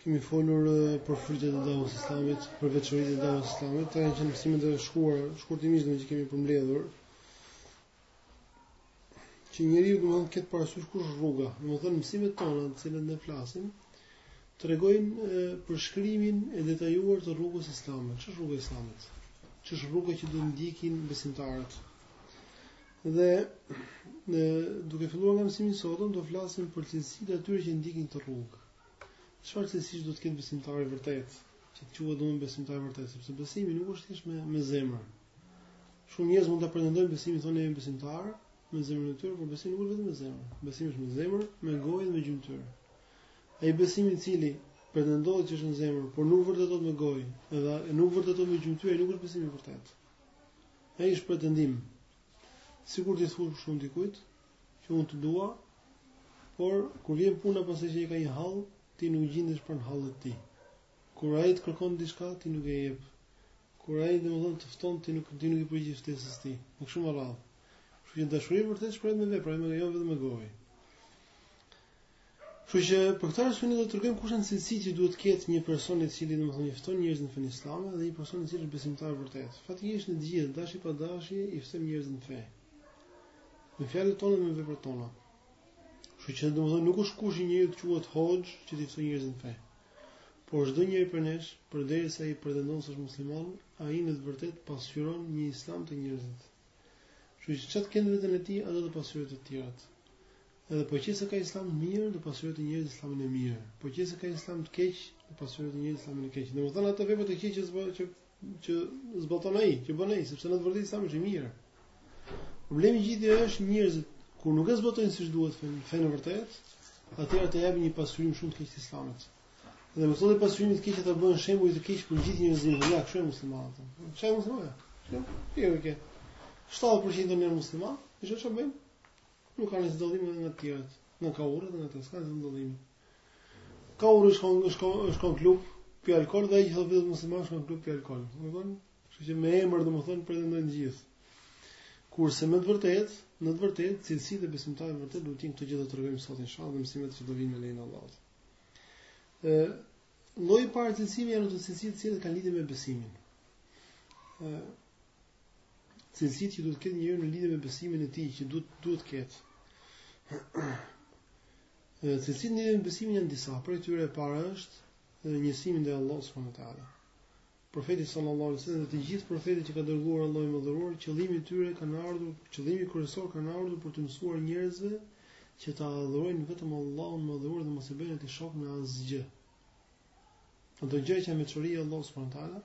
Kemi folur për frytet e dawës islamit, për veçoritë e dawës islamit, këto kanë qenë mësimet e shkuara, shkurtimisht që kemi përmbledhur. Që njeriu duhet të ketë parasysh kush rruga, domethënë mësimet tona, të cilat ne flasim, tregojnë përshkrimin e detajuar të rrugës islame. Ç'është rruga islame? Ç'është rruga që do ndjekin besimtarët? Dhe ne duke filluar nga mësimi i sotëm do flasim për cilësitë e atyre që ndjekin këtë rrugë. Çfarë cilësish duhet të ketë besimtari i vërtetë? Që të quhet domethënë besimtar i vërtetë, sepse besimi nuk është thjesht me me zemër. Shumë njerëz mund ta pretendojnë besimin thonë jemi besimtarë me zemrën e tyre, por besimi nuk është vetëm me zemër. Besimi është me zemër, me gojë dhe me gjymtyrë. Ai besim i cili pretendohet që është në zemër, por nuk vërtetohet me gojë, edhe nuk vërtetohet me gjymtyrë, ai nuk është besim i vërtetë. Ai është pretendim. Sikur ti thua shumë dikujt, që unë të dua, por kur vjen puna pastaj që ai ka një hall, ti nuk gjendesh për hallin e tij. Kur ai të kërkon diçka, ti nuk e jep. Kur ai domethënë të fton, ti nuk ti nuk i përgjigjesh ftesës së tij. Nuk shumë e rrallë. Kështu që dashuria e vërtetë shprehet me vepra, jo vetëm me gojë. Kështu që për këtë arsye ne do të tregojmë kush janë cilësitë që duhet të ketë një person i cili domethënë i fton njerëzit në fenë islame dhe një person i cili është besimtar i vërtetë. Faktikisht ne të gjithë dashje pa dashje i ftojmë njerëzit në fe. Me fjalët tona me veprat tona. Kështu që domethënë nuk është kusht që njeriu të quhet hoxhë që të ftojë njerëzit në fe. Por çdo njeri prej nesh, përderisa ai pretendon se është musliman, ai në të vërtetë pasqyron një islam te njerëzit. Kështu që ça të ketë vetja e tij, ato do pasqyrojë te të tjerët. Edhe po qe se ka islam të mirë, do pasqyrojë te njerëzit islamin e mirë. Po qe se ka islam të keq, do pasqyrojë te njerëzit islamin e keq. Domethënë ato vepra të këqija që zbë, që që zbaton ai, që bën ai, sepse në të vërtetë islami është i mirë. Problemi i gjithë është njerëzit kur nuk e zbatojnë siç duhet fenë, fenë e vërtetë, atëherë ata japin një pasqyrim shumë të keq të islamit. Dhe me këtë pasqyrim të keq ata bëhen shembull i keq për gjithë njerëzit, jo ja, kështu janë muslimanët. Çfarë muslimanë? Jo, jo, jo. 70% janë muslimanë, çfarë bëjnë? Nuk ka një zëndëllim edhe nga të tjerët. Nuk ka urë edhe nga të s'ka zëndëllim. Ka urë është konë, është konë, është konë klub, pi alkohol dhe e gjithë të vjetë muslimat është konë klub, pi alkohol. Në konë, që që me emër dhe më thonë për edhe në gjithë. Kurse në të vërtet, në të vërtet, cilësi dhe besimtari në vërtet, lutin të gjithë dhe të rëgëmë sot në shalë dhe mësimet që të vinë me lejnë Allah. E, loj parë cilësimi janë të cilësi të cilët kanë lidhje me besimin. E, cilësitë që duhet të ketë njeriu në lidhje me besimin e tij që duhet duhet të ketë. Cilësitë në besimin janë disa, prej tyre e para është njësimi ndaj Allahut subhanuhu teala. Profeti sallallahu alaihi wasallam dhe të gjithë profetët që ka dërguar Allahu i madhëruar, qëllimi i tyre kanë ardhur, qëllimi kryesor kanë ardhur për të mësuar njerëzve që ta adhurojnë vetëm Allahun e madhëruar dhe mos i bëjnë atij shok në asgjë. Ato gjëra që na urdhëroi Allahu subhanuhu teala,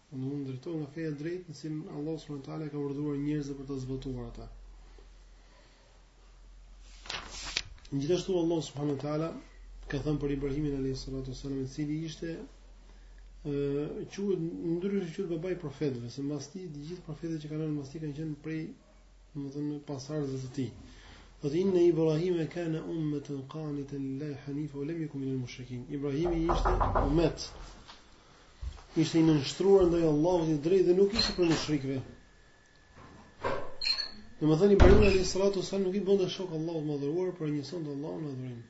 Unë unë ndërtoj nga feja e drejtë në cilën Allahu subhanahu taala ka urdhëruar njerëzit për të zbatuar atë. Gjithashtu Allahu subhanahu taala ka thënë për Ibrahimin alejhi salatu selam i cili ishte quhet ndryshe quhet babai i profetëve, se mbas tij të gjithë profetët që kanë qenë mbas tij kanë qenë prej, domethënë pasardhësve të tij. Thotë inna Ibrahima kana ummatan qanitan lillahi hanifa wa lam yakun minal mushrikin. Ibrahimi ishte ummet Ishte i nënshtruar ndaj Allahut i drejtë dhe nuk ishte prej mushrikëve. Domethënë Ibrahim alejhi salatu selam nuk i bënte shok Allahut të madhëruar por e njësonte Allahun e madhëruar.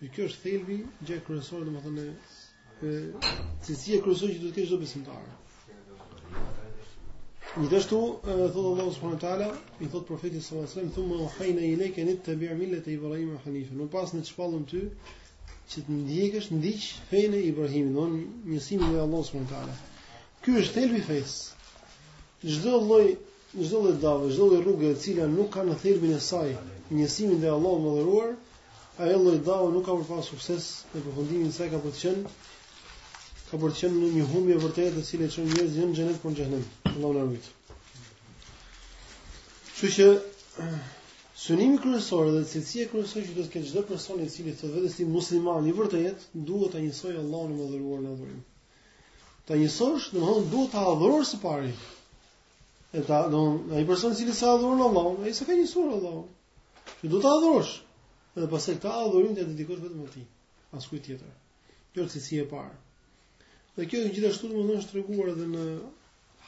Që kjo është thelbi gjëja kryesore domethënë e cilësia kryesore që duhet të ketë çdo besimtar. Gjithashtu, thotë Allah subhanahu taala, i thotë profetit sallallahu alajhi wasallam, "Thumma awhayna ilayka an tattabi' millata Ibrahim hanifa." Më pas ne të shpallëm ty Që të ndjekësh ndiq fenë e Ibrahimit, domethënë njësimin e Allahut subhanahu wa taala. Ky është thelbi i fesë. Çdo lloj çdo lloj dave, çdo lloj rruge e cila nuk ka në thelbin e saj njësimin ndaj Allahut të madhëruar, ajo lloj dave nuk ka për të pasur sukses në përfundimin e saj ka për të qenë ka për të qenë në një humbje të vërtetë e cila s'çon njerëz në xhenet por në xhenem. Allahu na ruajt. Kështu që Synimi kryesor dhe cilësia kryesore që duhet të ketë çdo person i cili thotë vetes musliman i vërtetë, duhet ta njësojë Allahun e madhëruar në adhurim. Ta njësosh, domthonë duhet ta adhurosh së pari. E ta, domthonë, ai person i cili s'e adhuron Allahun, ai s'ka njësuar Allahun. Që duhet ta adhurosh. Dhe pastaj atë adhurim t'ia dedikosh vetëm atij, askujt tjetër. Kjo është cilësia e parë. Dhe kjo gjithashtu domthonë është treguar edhe në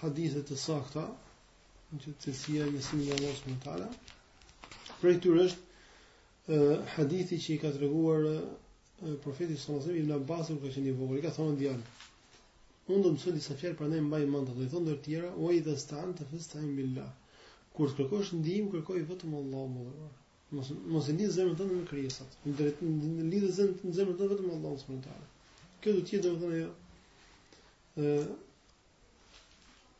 hadithe të sakta, Gjithashtu cilësia njësimi i Allahut subhanahu wa taala. Për këtë është ë hadithi që i ka treguar profeti sallallahu alajhi wasallam Ibn Abbas kur ka qenë i vogël, i ka thënë djalë. Unë do të mësoj disa fjalë prandaj mbaji mend ato. I thotë ndër të tjera, "Wa idha istaanta fastain billah." Kur të kërkosh ndihmë, kërkoja vetëm Allahut të madhëruar. Mos, mos e lidh zemrën tënde me krijesat. Drejt lidh zemrën tënde vetëm me Allahun subhanahu wa taala. Kjo do të thotë domethënë ajo ë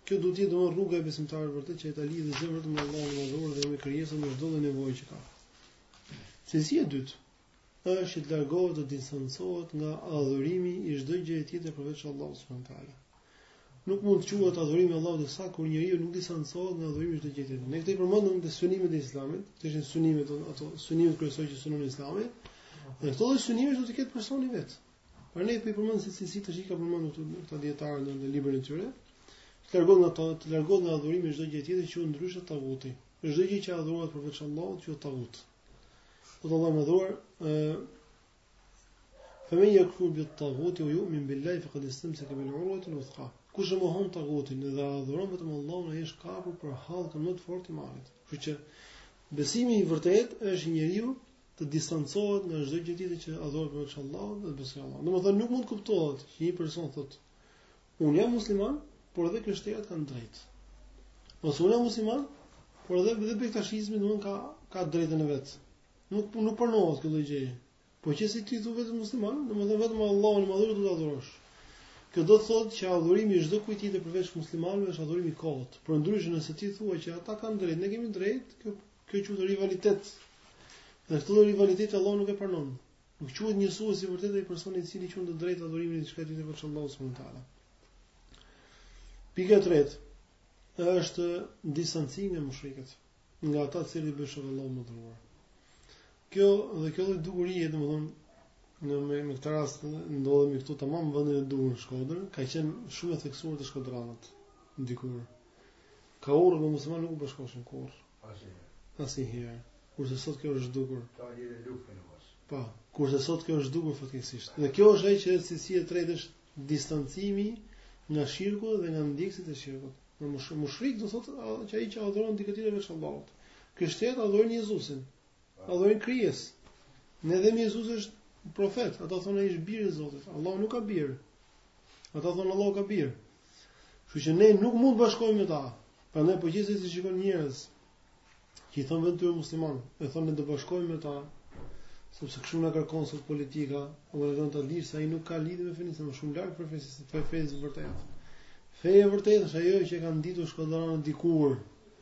Kjo do të jetë domethënë rruga e besimtarit vërtet që ta lidhë zemrën me Allahun e Madhëruar dhe jo me krijesën në çdo nevojë që ka. Cilësia e dytë është të largohet të distancohet nga adhurimi i çdo gjëje tjetër përveç Allahut subhanahu wa taala. Nuk mund të quhet adhurim i Allahut sa kur njeriu nuk distancohet nga adhurimi i çdo gjëje tjetër. Ne këtë përmendëm te synimet e Islamit, cilat ishin synimet ato, synimet kryesore që synon Islami. Dhe këto lloj synimesh do të ketë personi vet. Por ne po i përmendim se si si tash i ka përmendur këtu këta dietarë në, në librin e tyre. Të largohet nga ta, të largohet nga adhurimi i çdo gjëje tjetër quhet ndryshe taguti. Çdo gjë që adhurohet përveç Allahut quhet tagut. Thotë Allahu i Madhëruar, ë Femen jekfur bit-taguti ue jumin bil-lahi fekad istemseke bil uruetil uthka. Kush e mohon tagutin dhe adhuron vetëm Allahun ai është kapur për hallkën më të fortë të imanit. Kështu që besimi i vërtet është njeriu të distancohet nga çdo gjë tjetër që adhurohet përveç Allahut dhe beson Allahun. Domethënë nuk mund të kuptohet që një person thotë unë jam musliman, por edhe krishterët kanë të drejtë. Ose unë jam musliman, por edhe edhe bektashizmi domethënë ka ka drejtën e vet. Nuk nuk pranohet kjo gjë. Po qe se ti thu vetes musliman, domethënë vetëm Allahun e Madhëruar do ta adhurosh. Kjo do të thotë që adhurimi i çdo kujt tjetër përveç muslimanëve është adhurim i kotë. Përndryshe nëse ti thua që ata kanë drejt, ne kemi drejt, kjo Kjo quhet rivalitet. Dhe këtë lloj rivaliteti Allahu nuk e pranon. Nuk quhet njësues i vërtetë ai person i cili quan të drejtë adhurimin e diçka tjetër veç Allahut subhanahu wa taala. Pika e tretë është distancimi me mushrikët, nga ata të cilët i bëjnë shirk Allahut të Madhëruar. Kjo dhe kjo lloj dukurie, domethënë në me, me këtë rast ndodhemi këtu tamam vendin e duhur në Shkodër, ka qenë shumë e theksuar te shkodranët dikur. Kaurrë me musliman nuk u bashkoshin kurrë. Asi herë. Kurse sot kjo është zhdukur. Ka një dhe lukë për në mos. Pa, po, kurse sot kjo është zhdukur fatkeqësisht. Dhe kjo është ajo që cilësia e tretë është distancimi nga shirku dhe nga ndjekësit e shirkut. Mushrik do thotë që ai që adhuron dikë tjetër veç Allahut. Krishterët adhurojnë Jezusin. Adhurojnë krijesë. Ne themi Jezusi është profet, ata thonë ai është bir i Zotit. Allahu nuk ka bir. Ata thonë Allahu ka bir. Kështu që ne nuk mund të bashkohemi me ta. Prandaj po qe se ti shikon njerëz që i thonë vetes tyre musliman, e thonë ne do bashkohemi me ta, sepse kështu na kërkon sot politika, atëherë duhet të dish se ai nuk ka lidhje me fenë, është shumë larg prej fesë, prej fesë vërtetë. Feja e vërtetë është ajo që kanë ditur shkodranët dikur,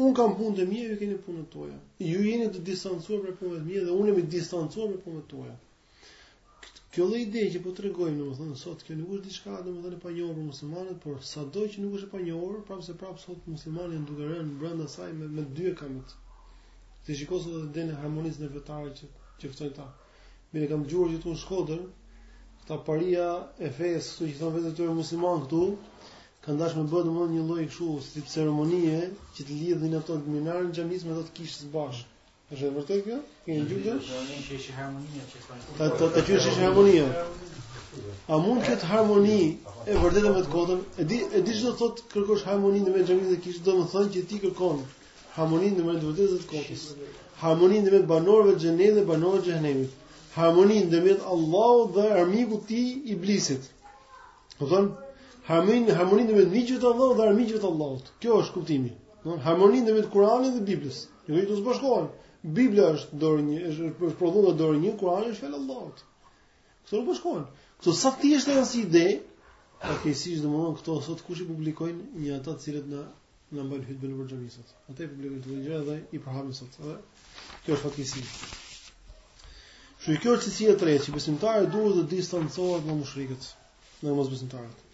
Unë kam punët e mia, ju keni punët e tuaja. Ju jeni të distancuar prej punëve të mia dhe unë jam i distancuar prej punëve të tuaja. Kjo lloj ide që po tregoj, domethënë sot kjo nuk është diçka domethënë e panjohur për muslimanët, por sado që nuk është e panjohur, prapë se prapë sot muslimanët janë duke rënë brenda saj me me dy kambët. Ti shikon sot edhe idenë e harmonisë ndërfetare që që ftojnë këta. Mirë kam dëgjuar që këtu në Shkodër, këta paria e fesë këtu që thonë vetes tyre musliman këtu, Kanë dashur të bëjnë domethënë një lloj kështu si ceremonie që të lidhin ato minaren e xhamisë me ato të kishës bashkë. Është e vërtetë kjo? Keni gjë? Është harmonia që thonë. Ta ta qysh është harmonia. A mund të ketë harmoni e vërteta me të kotën? E di e di ç'do të thotë kërkosh harmoninë ndërmjet xhamisë dhe kishës domethënë që ti kërkon harmoninë ndërmjet të vërtetës e të kotës. Harmoninë ndërmjet banorëve të xhenetit dhe banorëve të xhehenemit. Harmoninë ndërmjet Allahut dhe armikut të tij iblisit. Do të thotë harmoninë harmoninë ndërmjet miqve të Allahut dhe armiqve të Allahut. Kjo është kuptimi. Do të thotë harmoninë ndërmjet Kur'anit dhe Biblës. Jo këto s'bashkohen. Bibla është dorë njeriu, është është prodhuar nga dorë njeriu, Kur'ani është fjala e Allahut. Këto nuk bashkohen. Këto sado thjesht janë si ide, po fatkeqësisht domethënë këto sot kush i publikon janë ata të cilët na Na mbajnë hytbe nëpër xhami sot. Ata i publikojnë këto gjëra edhe i përhapin sot. Edhe kjo është fatkeqësi. Pra kjo është cilësia e tretë, që besimtari duhet të distancohet nga mushrikët, nga mosbesimtarët.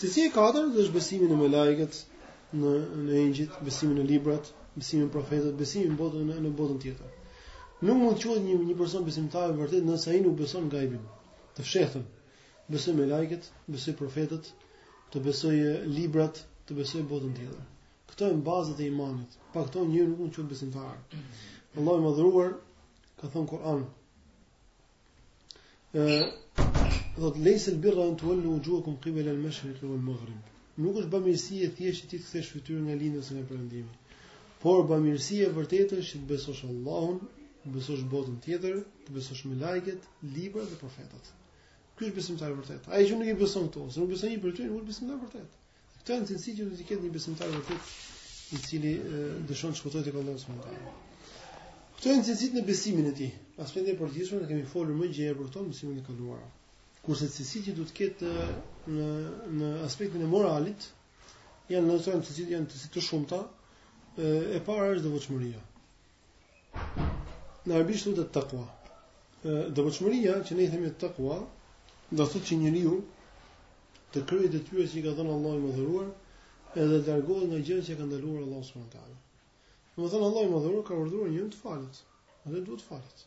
Cilësia e katërt është besimi në melaiket, në në engjëjt, besimi në librat, besimi në profetët, besimi në botën në botën tjetër. Nuk mund të quhet një një person besimtar i vërtetë nëse ai nuk beson gajbin, të fshehtën. Besojë melaiket, besojë profetët, të besojë librat, të besojë botën tjetër. Këto janë bazat e imanit. Pa këto njeriu nuk mund të quhet besimtar. Allahu i madhëruar ka thënë në Kur'an. Ë do të lejsel birra en tuvel-lu vuxhuhekum kibelel meshriki vel magrib. Nuk është bamirësi e thjeshtë ti të kthesh fytyrën nga lindja ose nga perëndimi. Por bamirësi e vërtetë është të besosh Allahun, të besosh botën tjetër, të besosh melaiket, librat dhe profetët. Ky është besimtari i vërtetë. Ai që nuk i beson këto, ose nuk beson një prej tyre, nuk është besimtar i vërtetë. Këto janë cilësitë që duhet të ketë një besimtar i vërtetë, i cili dëshiron të shpëtojë tek Allahu subhanahu wa taala. Këto janë cilësitë në besimin e tij. Në aspektin e përgjithshëm ne kemi folur më gjerë për këto në mësimin e kaluar. Kurse cilësitë që duhet të ketë në në aspektin e moralit janë domethënë cilësitë janë cilësi të shumta. E para është devotshmëria. Në arabisht thuhet takwa. Devotshmëria që ne i themi takwa, do të thotë që njeriu të kryejë detyrat që i ka dhënë Allahu i madhëruar, edhe të largohet nga gjërat që ka ndaluar Allahu subhanahu wa taala. Domethënë Allahu i madhëruar ka urdhëruar njeriun të falet, atëherë duhet të falet.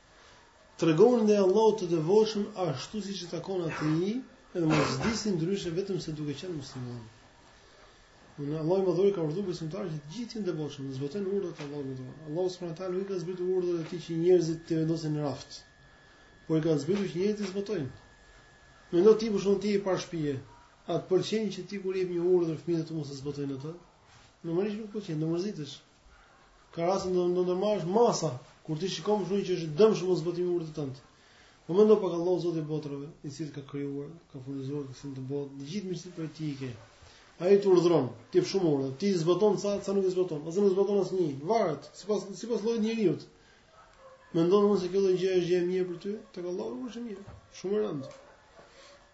Tregohuni ndaj Allahut të devotshëm ashtu siç i takon atij, edhe mos vdisni ndryshe vetëm se duke qenë muslimanë. Domethënë Allahu i madhëruar ka urdhëruar besimtarët që të jenë të devotshëm, të zbatojnë urdhrat e Allahut të madhëruar. Allahu subhanahu wa taala nuk ka zbritur urdhrat e tij që njerëzit t'i vendosin në raft. Por i ka zbritur që njerëzit t'i zbatojnë. Mendo ti për shembull ti i pari i shtëpisë, a të pëlqen që ti kur jep një urdhër fëmijët të mos e zbatojnë atë? Normalisht nuk të pëlqen, do mërzitesh. Ka raste do të ndërmarrësh masa kur ti shikon më shumë që është dëmshëm mos zbatimi i urdhit tënd. Po mendo pak Allahu Zoti i botërave, i cili ka krijuar, të ka furnizuar, të ka sjell në botë, të gjithë mirësitë që ti ke. Ai të urdhëron, të jep shumë urdhra, ti zbaton sa sa nuk zbaton, ose nuk zbaton asnjë, varet, sipas sipas llojit të njeriut. Mendon vallë se kjo gjë është gjë e mirë për ty, tek Allahu nuk është e mirë, shumë e rëndë.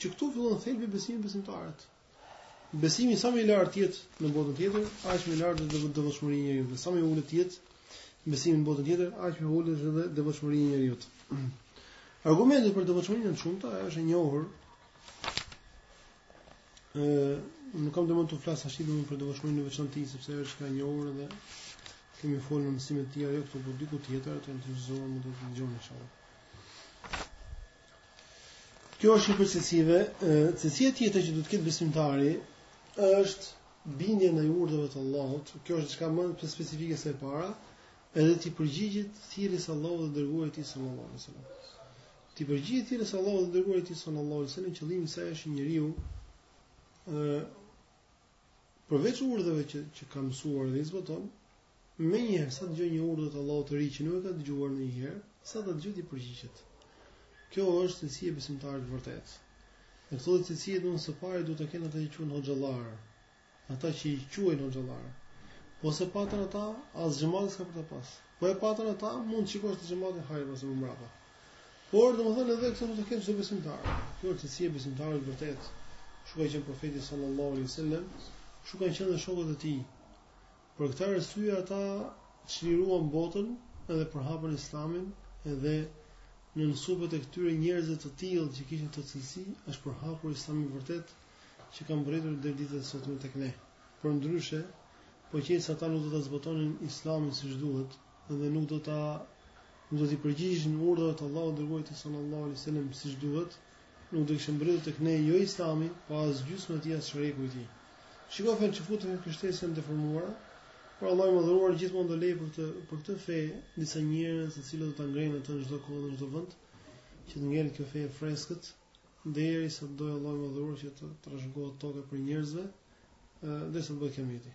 Që këtu fillon thelbi i besimit besimtarit. Besimi sa më i lartë të jetë në botën tjetër, aq më i lartë do jetë devotshmëria e njeriut. Sa më i ulët të jetë besimi në botën tjetër, aq më e ulët edhe devotshmëria e njeriut. Argumentet për devotshmërinë janë të shumta, ajo është e njohur. Ë, nuk kam domën të flas tashi domën për devotshmërinë në veçanti, sepse është e njohur dhe kemi folur në mësimet e tjera jo këtu, por diku tjetër, të interesuar mund t'i dëgjoni inshallah. Kjo është një prej cilësive, cilësia tjetër që duhet të ketë besimtari është bindja ndaj urdhrave të Allahut. Kjo është diçka më specifike se e para, edhe t'i përgjigjet thirrjes së Allahut dhe dërguarit të tij sallallahu alaihi wasallam. T'i përgjigjet thirrjes së Allahut dhe dërguarit të tij sallallahu alaihi wasallam, qëllimi i saj është njeriu ë Përveç urdhrave që që ka mësuar dhe i zbaton, menjëherë sa të dëgjojë një urdhë të Allahut të ri që nuk e ka dëgjuar ndonjëherë, sa ta dëgjojë t'i përgjigjet. Kjo është cilësi e besimtarit të vërtetë. Dhe këto cilësi domën së pari duhet t'i kenë ata që quhen hoxhallar. Ata që i quajnë hoxhallar. Po s'e patën ata, as xhemati s'ka për ta pas. Po e patën ata, mund të shikosh te xhemati hajr pas më mbrapa. Por domethënë edhe këto duhet t'i ketë çdo besimtar. Kjo është cilësia e besimtarit të vërtetë. Kështu ka qenë profeti sallallahu alaihi wasallam, kështu kanë qenë shokët e tij. Për këtë arsye ata çliruan botën edhe përhapën Islamin dhe mbi supet e këtyre njerëzve të tillë që kishin këto cilësi, është përhapur Islami i vërtetë që ka mbërritur deri ditët e sotme tek ne. Përndryshe, po qe se ata nuk do të zbatonin Islamin siç duhet, dhe nuk do ta nuk do t'i përgjigjeshin urdhrave të Allahut, dërguarit tij sallallahu alaihi wasallam siç duhet, nuk do kishte mbërritur tek ne jo Islami, po as gjysma e tij as çereku i tij. Shikoj fetë çifute e krishtere sa janë deformuar, por Allahu i madhëruar gjithmonë do lërë për këtë për këtë fe disa njerëz të cilët do ta ngrenë atë në çdo kohë në çdo vend, që të ngelë kjo fe e freskët derisa do Allahu i madhëruar që të trashëgohet toka prej njerëzve, derisa do bëhet kijameti.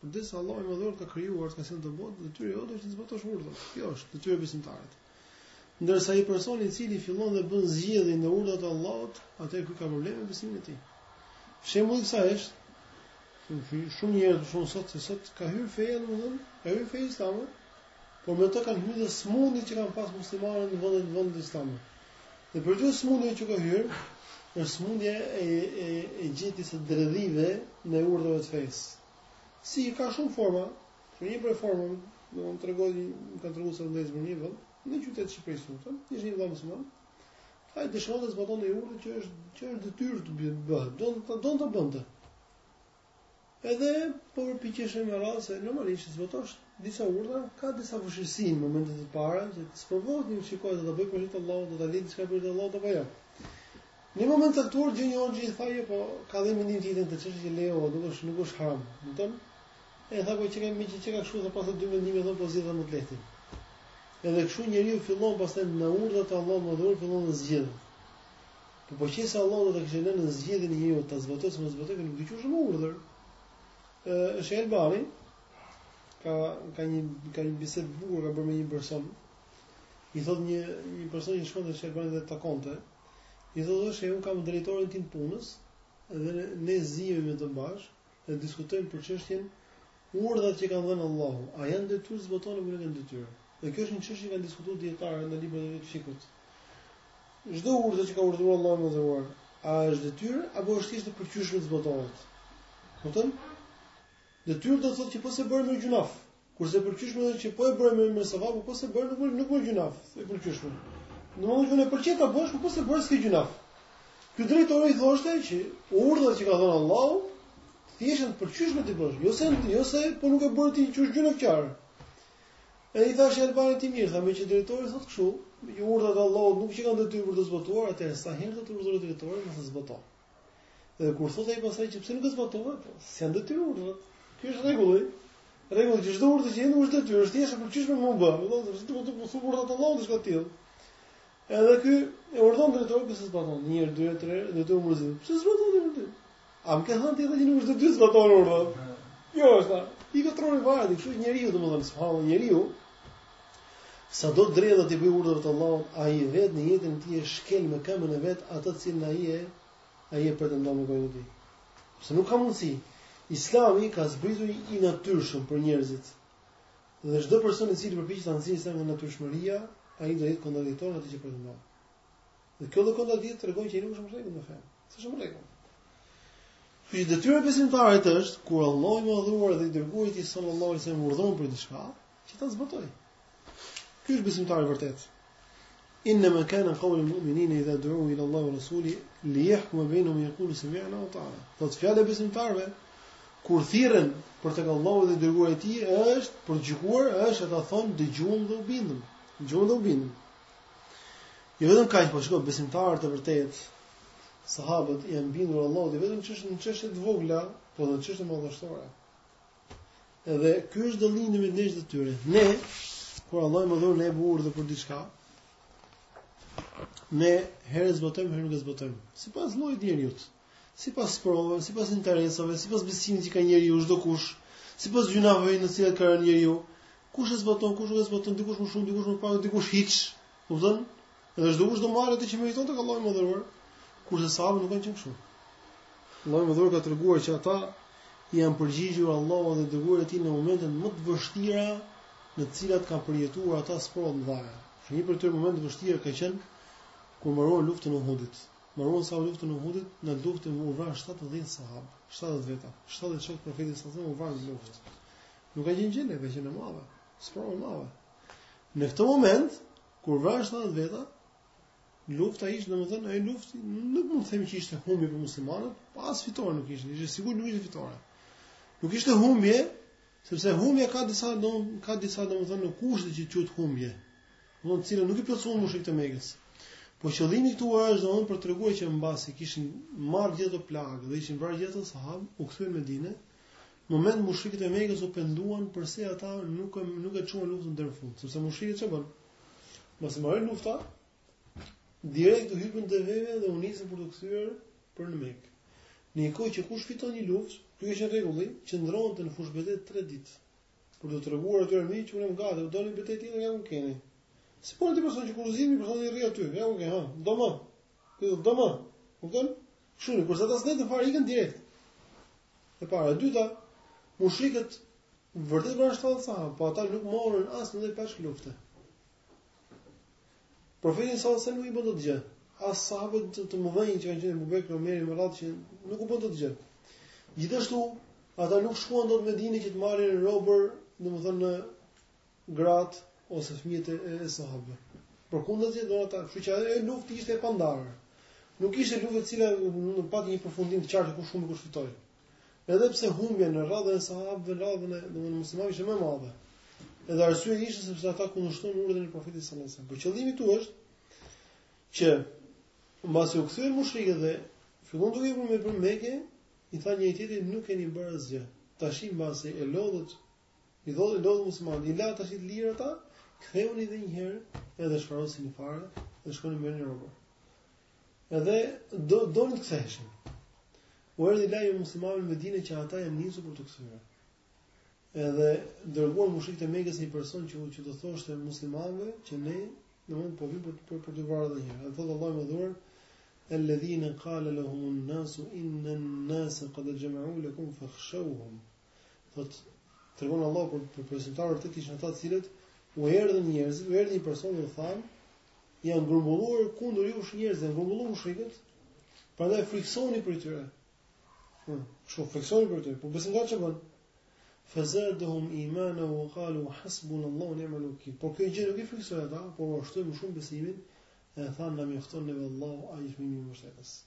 Përderisa Allahu i Madhëruar të ka krijuar, të ka sjell në botë, detyrë jote është të zbatosh urdhrat. Kjo është detyrë e besimtarit. Ndërsa ai person i cili fillon dhe bën zgjedhje në urdhrat e Allahut, atëherë ky ka probleme me besimin e tij. Shembull i kësaj është shumë njerëz për shkak sot se sot ka hyrë feja, domethënë, ka hyrë feja islame, por me të kanë hyrë dhe sëmundjet që kanë pas muslimanët në vendet në vendet islame. Dhe për çdo sëmundje që ka hyrë, është sëmundje e, e, e gjithë asaj dredhive në urdhrave të fesë. Si ka shumë forma, por një prej formave, domethënë tregoj, më kanë tregu se rëndezë për një vend, në qytet Shqipërisë, ishte, një një vëlla musliman, ai dëshironte të zbatonte urdhër që është, që është detyrë të bëhet, donte, donte ta bënte. Edhe po përpiqeshin me radhë se normalisht të zbatosh disa urdhra, ka disa vështirësi në momentet e para që të sprovohet njeriu, shikojë do ta bëjë për hir të Allahut, do ta lërë diçka për hir të Allahut apo jo. Në moment të caktuar gjen një hoxhë i thotë, po ka dhe mendim tjetër në këtë çështje që lejon, do të thotë nuk është haram. Kupton? E tha po qenkemi, qenka kështu, paska dy mendime thotë po zgjedh më të lehtin. Edhe kështu njeriu fillon pastaj në urdhrat e Allahut Madhëruar fillon të zgjedhë. Po po qe se Allahu do ta kishte lënë në zgjedhjen e njeriut ta zbatojë ose mos ta zbatojë, nuk do të quhej më urdhër. Ë, Shejh Albani. Ka ka një ka një bisedë të bukur ka bërë me një person. I thotë një një person që shkonte te Shejh Albani dhe e takonte. I thotë se unë kam drejtorin tim të punës dhe ne mblidhemi me të bashkë, Dhe diskutojmë për çështjen urdhrat që ka dhënë Allahu, a janë detyrë të zbatohen apo nuk janë detyrë. Dhe kjo është një çështje që kanë diskutuar dijetarët në librat e fikhut. Çdo urdhër që ka urdhëruar Allahu i Madhëruar, a është detyrë apo është thjesht e pëlqyeshme të zbatohet? Kupton? Detyrë do të thotë që po s'e bëre bën gjunaf, Kurse e pëlqyeshme do të thotë që po e bëre merr merr sevap, po s'e bëre nuk nuk bën gjunaf, se e pëlqyeshme. Domethënë që e pëlqyeshme ta bësh, po s'e bëre s'ke gjunaf. Ky drejtori thoshte që urdhrat që ka dhënë Allahu thjesht e pëlqyeshme t'i bësh, jo se jo se po nuk e bëre ti je gjunafqar. Edhe i tha Shejh Albani ti mirë, tha meqë drejtori thotë kështu, meqë urdhrat e Allahut nuk qenkan detyrë për t'u zbatuar, atëherë sa herë që të urdhëron drejtori, mos e zbato. Dhe kur thotë ai pastaj që pse nuk e zbaton, po, s'janë detyrë urdhrat. Ky është rregulli. Rregulli që çdo urdhër që jep është detyrë, është thjesht e pëlqyeshme me u bë. Do të thotë do të thotë urdhrat e Allahut diçka të tillë. Edhe ky e urdhëron drejtori, s'e zbaton një herë, dy herë, tre herë, dhe u mërzit. Pse s'zbaton ti urdhrat? A më ke thënë ti që nuk është detyrë të zbatosh urdhrat? Jo, është. I ka truri varet, kështu njeriu domethënë, subhanallahu, njeriu Sado dredhi t'u bëjë urdhrave të Allahut, ai vetë në jetën e tij e shkel me këmbën e vet atë të cilën ai e ai e pretendon me gojën e tij. Se nuk ka mundësi. Islami ka zbritur i natyrshëm për njerëzit. Dhe çdo person i cili përpiqet ta nxjerrë Islamin nga natyrshmëria, ai do jetë kontradiktor në atë që pretendon. Dhe kjo kontradiktë tregon që ai nuk është në rregull me fenë. S'është në rregull. Pra detyra e besimtarit është kur Allahu i Madhëruar dhe i dërguari i Tij sallallahu alaihi wasallam urdhëron për diçka, Që ta zbotoj. Ky është besimtari i vërtetë. Inna ma kana qawlu al-mu'minina idha du'u ila Allah wa rasuli li yahkuma bainahum yaqulu sami'na wa ta'na. Thotë fjala e besimtarëve kur thirren për tek Allahu dhe dërguari i tij për të gjykuar, është ata thonë dëgjuam dhe u bindëm. Dëgjuam dhe u bindëm. Jo vetëm kaq, po shikoj besimtarët e vërtetë, sahabët i janë bindur Allahut jo vetëm çështë në çështje të vogla, por në çështje madhështore. Edhe ky është dallimi mes nesh dhe tyre. Ne kur Allahu i madhëruar na urdhëron për diçka, ne herë zbotojmë, herë nuk zbotojmë. Sipas llojit të njeriut, sipas sprovave, sipas interesave, sipas besimit që ka njeriu çdokush, sipas gjynaheve në të cilat ka rënë njeriu, kush e zboton, kush nuk e zboton, dikush më shumë, dikush më pak, dikush hiç. Kupton? Edhe çdokush do marrë atë që meriton tek Allahu i madhëruar, kurse sahabët nuk kanë qenë kështu. Allahu i madhëruar ka treguar që ata i janë përgjigjur Allahut dhe të dërguarit të tij në momentet më të vështira në të cilat kanë përjetuar ata sprova të mëdha. Në një prej momenteve të vështira ka qenë kur mbaruan luftën e Uhudit. Mbaruan sahabët luftën e Uhudit, në luftë u vranë 70 sahabë, 70 veta, 70 shokë të profetit a.s. u vranë në luftë. Nuk ka qenë gjë e lehtë, ka qenë e madhe. Sprova e madhe. Në këtë moment, kur u vranë 70 veta, lufta ishte domethënë ajo luftë nuk mund të themi që ishte humbje për muslimanët, po as fitore nuk ishte, ishte sigurt nuk ishte fitore. Nuk ishte humbje, sepse humbja ka disa dom, ka disa domethënë kushte që quhet humbje. Domethënë të cilat nuk i plotësuan mushrikët e Mekës. Po qëllimi këtu është domethënë për të treguar që mbasi kishin marrë gjithë ato plagë dhe ishin vrarë gjithë ato sahabë, u kthyen në Medinë. Një moment mushrikët e Mekës u penduan përse ata nuk e nuk e çuan luftën deri në fund, sepse mushrikët çfarë bënë? Mbasi mbaroi lufta, direkt u hipën deveve dhe u nisën për t'u kthyer për në Mekë. Në një kohë që kush fiton një luftë, ky është një rregull, qëndronte në fushëbetejë 3 ditë për t'u treguar armiqve që unë jam gati, po doni betejë tjetër ja ku më keni. Si puna e atij personit që kur zihet me një person i rri aty, ja ku më ke, ha, do më. Ti do më. Kupton? Shumë, kurse ata s'ndenjën fare ikën direkt. E para, e dyta, mushrikët vërtet vranë shtatëdhjetë sahabë, po ata nuk morën asnjë lloj plaçkë lufte. Profetit sallallahu alajhi wasallam nuk i bënë dot gjë. As sahabët të, të mëdhenj që kanë qenë Abu Bekri, Omeri, me radhë që nuk u bënë dot gjë. Gjithashtu, ata nuk shkuan dot në Medinë që të marrin robër, domethënë gratë ose fëmijët e sahabëve. Përkundrazi dhe ata, kështu që ajo luftë ishte e pandarë. Nuk ishte luftë e cila nuk pati një përfundim të qartë kush humbi e kush fitoi. Edhe pse humbja në radhën e sahabëve, radhën e domthonë muslimanëve ishte më e madhe. Edhe arsyeja ishte sepse ata kundërshtuan urdhrin e profetit sallallahu alajhi wasallam. Por qëllimi këtu është që mbasi u kthyen mushrikët dhe filluan duke ikur për në Mekë, i thanë njëri-tjetrit nuk keni bërë asgjë. Tashi mbasi i lodhët I thotë i lodhët muslimanët, i latë tash të lirë ata, ktheuni edhe një herë, edhe shfarosini fare, dhe shkoni merrni rrugën. Edhe do donin të ktheheshin. U erdhi lajmi muslimanëve në Medinë që ata janë nisur për t'u kthyer. Edhe dërguan mushrikët e Mekës një person që që t'u thoshte muslimanëve që ne domethënë po vim për për, për t'ju vrarë edhe një herë. E thotë Allahu i madhëruar alladhina qala lahum an-nasu inna an-nasa qad jama'u lakum fakhshawhum. Thotë tregon Allah për, për besimtarët e tij që ata të cilët u erdhën njerëz, u erdhi një person dhe thanë janë grumbulluar kundër jush njerëz, janë grumbulluar mushrikët. Prandaj friksohuni prej tyre. Hm, friksohuni prej tyre. Po besimtarët çfarë bënë? Fazaduhum imana wa qalu hasbunallahu wa ni'mal wakeel. Por kjo gjë nuk i friksoi ata, por u shtoi më shumë besimin e thanë na mjafton neve Allahu ai është më i mëshirshëm.